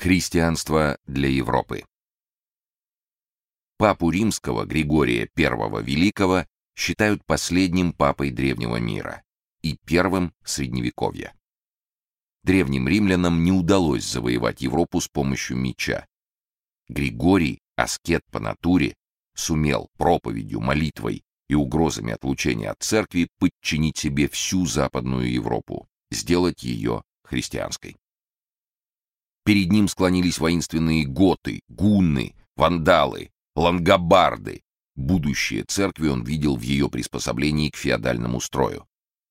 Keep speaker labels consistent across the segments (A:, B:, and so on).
A: Христианство для Европы. Папу римского Григория I Великого считают последним папой древнего мира и первым средневековья. Древним римлянам не удалось завоевать Европу с помощью меча. Григорий, аскет по натуре, сумел проповедью, молитвой и угрозами отлучения от церкви подчинить себе всю Западную Европу, сделать ее христианской. Перед ним склонились воинственные готы, гунны, вандалы, лангобарды. Будущее церкви он видел в ее приспособлении к феодальному строю.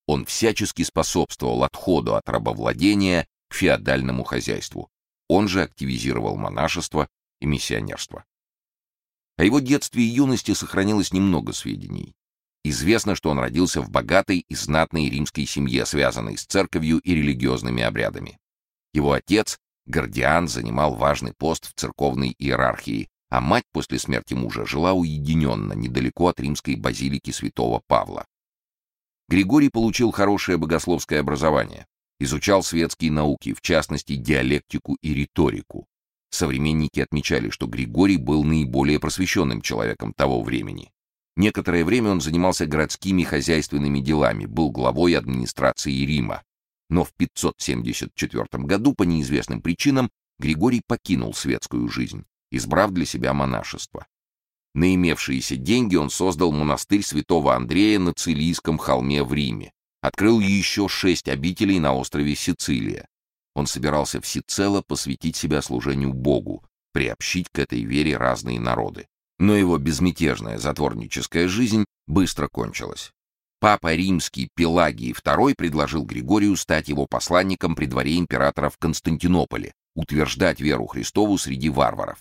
A: Он всячески способствовал отходу от рабовладения к феодальному хозяйству. Он же активизировал монашество и миссионерство. О его детстве и юности сохранилось немного сведений. Известно, что он родился в богатой и знатной римской семье, связанной с церковью и религиозными обрядами. Его отец, Гордиан, занимал важный пост в церковной иерархии, а мать после смерти мужа жила уединенно, недалеко от римской базилики святого Павла. Григорий получил хорошее богословское образование, изучал светские науки, в частности диалектику и риторику. Современники отмечали, что Григорий был наиболее просвещенным человеком того времени. Некоторое время он занимался городскими хозяйственными делами, был главой администрации Рима. Но в 574 году по неизвестным причинам Григорий покинул светскую жизнь, избрав для себя монашество. На имевшиеся деньги он создал монастырь святого Андрея на Цилийском холме в Риме, открыл еще шесть обителей на острове Сицилия. Он собирался всецело посвятить себя служению Богу, приобщить к этой вере разные народы. Но его безмятежная затворническая жизнь быстро кончилась. Папа римский Пелагий II предложил Григорию стать его посланником при дворе императора в Константинополе, утверждать веру Христову среди варваров.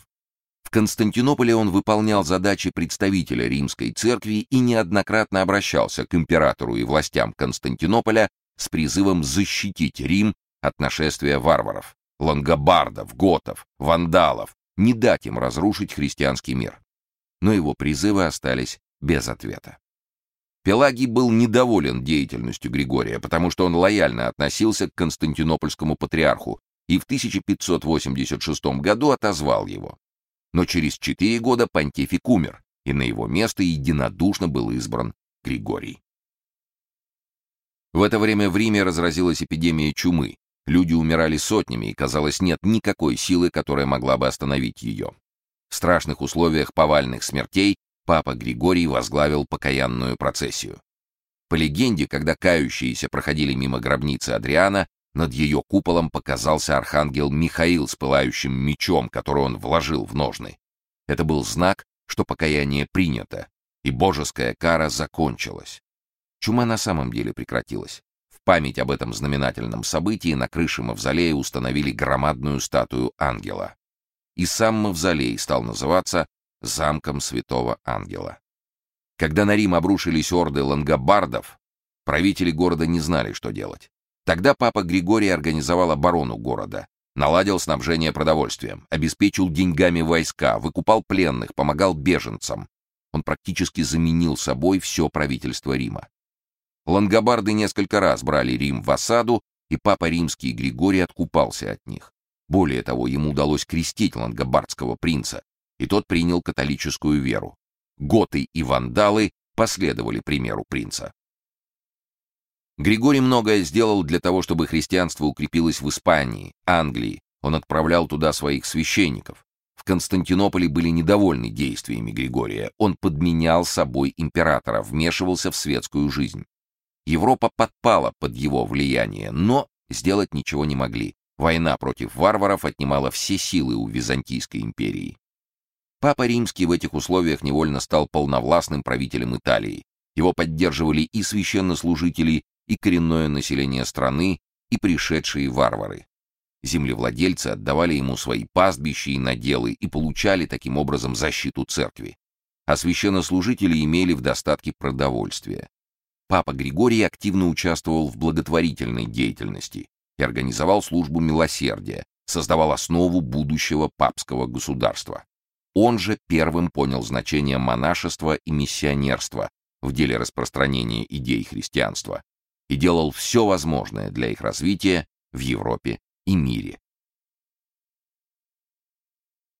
A: В Константинополе он выполнял задачи представителя римской церкви и неоднократно обращался к императору и властям Константинополя с призывом защитить Рим от нашествия варваров, лангобардов, готов, вандалов, не дать им разрушить христианский мир. Но его призывы остались без ответа. Пелагий был недоволен деятельностью Григория, потому что он лояльно относился к константинопольскому патриарху и в 1586 году отозвал его. Но через четыре года понтифик умер, и на его место единодушно был избран Григорий. В это время в Риме разразилась эпидемия чумы, Люди умирали сотнями, и, казалось, нет никакой силы, которая могла бы остановить ее. В страшных условиях повальных смертей папа Григорий возглавил покаянную процессию. По легенде, когда кающиеся проходили мимо гробницы Адриана, над ее куполом показался архангел Михаил с пылающим мечом, который он вложил в ножны. Это был знак, что покаяние принято, и божеская кара закончилась. Чума на самом деле прекратилась память об этом знаменательном событии на крыше мавзолея установили громадную статую ангела. И сам мавзолей стал называться замком Святого Ангела. Когда на Рим обрушились орды лангобардов, правители города не знали, что делать. Тогда папа Григорий организовал оборону города, наладил снабжение продовольствием, обеспечил деньгами войска, выкупал пленных, помогал беженцам. Он практически заменил собой все правительство Рима. Лангобарды несколько раз брали Рим в осаду, и папа римский Григорий откупался от них. Более того, ему удалось крестить лангобардского принца, и тот принял католическую веру. Готы и вандалы последовали примеру принца. Григорий многое сделал для того, чтобы христианство укрепилось в Испании, Англии. Он отправлял туда своих священников. В Константинополе были недовольны действиями Григория. Он подменял собой императора, вмешивался в светскую жизнь. Европа подпала под его влияние, но сделать ничего не могли. Война против варваров отнимала все силы у Византийской империи. Папа Римский в этих условиях невольно стал полновластным правителем Италии. Его поддерживали и священнослужители, и коренное население страны, и пришедшие варвары. Землевладельцы отдавали ему свои пастбища и наделы и получали таким образом защиту церкви. А священнослужители имели в достатке продовольствия. Папа Григорий активно участвовал в благотворительной деятельности и организовал службу милосердия, создавал основу будущего папского государства. Он же первым понял значение монашества и миссионерства в деле распространения идей христианства и делал все возможное для их развития в Европе и мире.